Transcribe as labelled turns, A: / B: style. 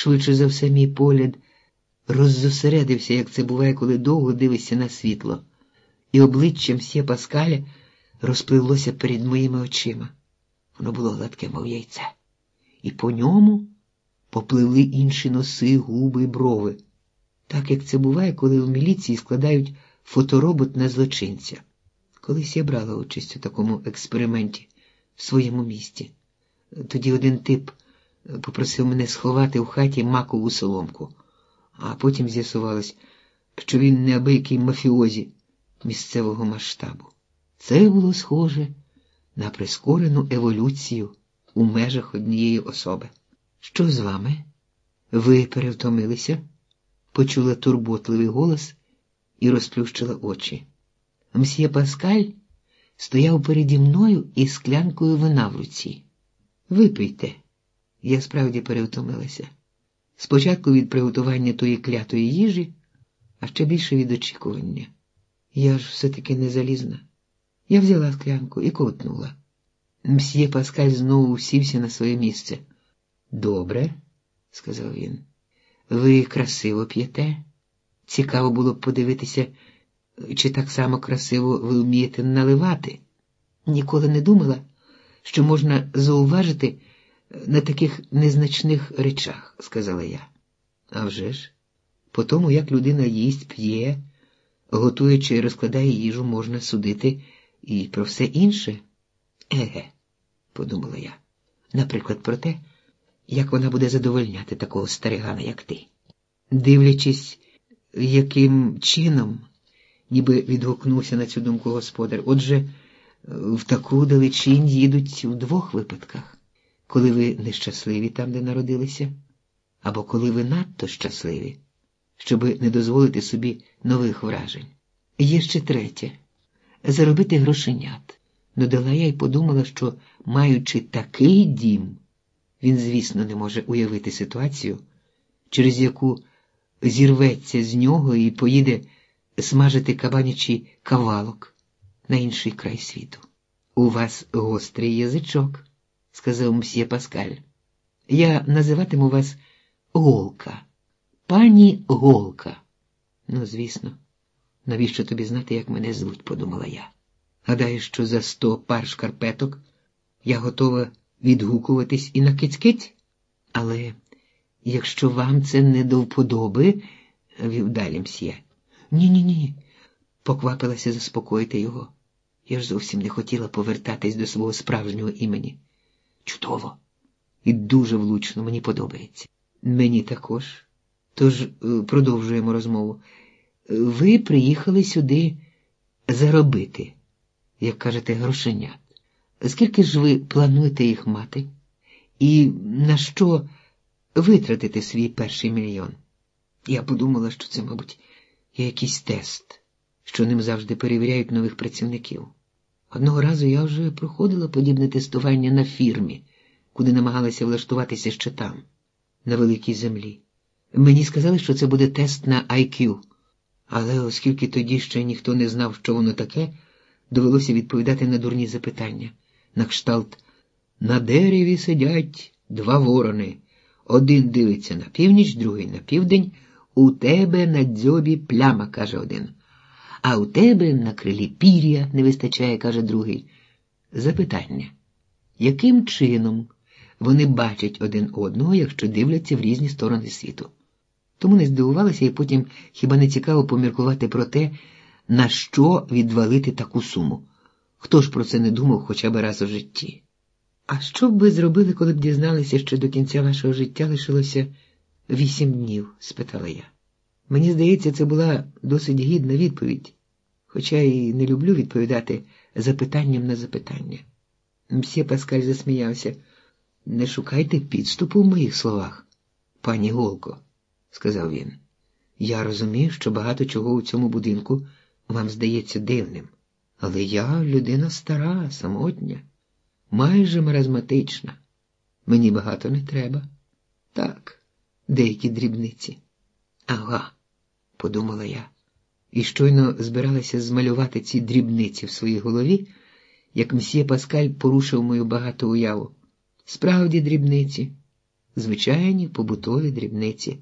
A: Швидше за все, мій погляд роззосередився, як це буває, коли довго дивишся на світло, і обличчя мсьє Паскаля розпливлося перед моїми очима. Воно було гладке, мов яйце, і по ньому попливли інші носи, губи й брови, так як це буває, коли в міліції складають фоторобот на злочинця. Колись я брала участь у такому експерименті в своєму місті. Тоді один тип попросив мене сховати в хаті макову соломку, а потім з'ясувалось, що він неабиякий мафіозі місцевого масштабу. Це було схоже на прискорену еволюцію у межах однієї особи. Що з вами? Ви перевтомилися? почула турботливий голос і розплющила очі. Мсьє Паскаль стояв переді мною із склянкою вина в руці. Випийте, я справді перевтомилася. Спочатку від приготування тої клятої їжі, а ще більше від очікування. Я ж все-таки не залізна. Я взяла склянку і ковтнула. Мсьє Паскаль знову сівся на своє місце. Добре, сказав він. Ви красиво п'єте. Цікаво було б подивитися, чи так само красиво ви вмієте наливати. Ніколи не думала, що можна зауважити на таких незначних речах, сказала я. «А вже ж, по тому, як людина їсть, п'є, готує чи розкладає їжу, можна судити і про все інше. Еге, подумала я, наприклад, про те, як вона буде задовольняти такого старигана, як ти. Дивлячись, яким чином, ніби відгукнувся на цю думку господар, отже, в таку далечінь їдуть в двох випадках, коли ви нещасливі там, де народилися, або коли ви надто щасливі, щоби не дозволити собі нових вражень. Є ще третє заробити грошенят. Додала я й подумала, що, маючи такий дім, він, звісно, не може уявити ситуацію, через яку зірветься з нього і поїде смажити кабанячий кавалок на інший край світу. У вас гострий язичок, сказав мсьє Паскаль. Я називатиму вас Голка, пані Голка. Ну, звісно, навіщо тобі знати, як мене звуть, подумала я. Гадаєш, що за сто пар шкарпеток я готова відгукуватись і на кицькиць? Але якщо вам це не до вподоби, вів далі мсьє. Ні-ні ні, поквапилася заспокоїти його. Я ж зовсім не хотіла повертатись до свого справжнього імені. Чудово і дуже влучно мені подобається. Мені також. Тож е, продовжуємо розмову. Ви приїхали сюди заробити, як кажете, грошенят. Скільки ж ви плануєте їх мати? І на що витратити свій перший мільйон? Я подумала, що це, мабуть, якийсь тест, що ним завжди перевіряють нових працівників. Одного разу я вже проходила подібне тестування на фірмі, куди намагалася влаштуватися ще там, на великій землі. Мені сказали, що це буде тест на IQ. Але оскільки тоді ще ніхто не знав, що воно таке, довелося відповідати на дурні запитання. На кшталт на дереві сидять два ворони. Один дивиться на північ, другий на південь. У тебе на дзьобі пляма, каже один. А у тебе на крилі пір'я не вистачає, каже другий. Запитання. Яким чином вони бачать один одного, якщо дивляться в різні сторони світу? Тому не здивувалася і потім хіба не цікаво поміркувати про те, на що відвалити таку суму. Хто ж про це не думав хоча б раз у житті? А що б ви зробили, коли б дізналися, що до кінця вашого життя лишилося вісім днів? спитала я. Мені здається, це була досить гідна відповідь, хоча і не люблю відповідати запитанням на запитання. Мсьє Паскаль засміявся. Не шукайте підступу в моїх словах, пані Голко, сказав він. Я розумію, що багато чого у цьому будинку вам здається дивним. Але я людина стара, самотня, майже маразматична. Мені багато не треба. Так, деякі дрібниці. Ага, подумала я, і щойно збиралася змалювати ці дрібниці в своїй голові, як мсьє Паскаль порушив мою багату уяву. Справді дрібниці, звичайні побутові дрібниці.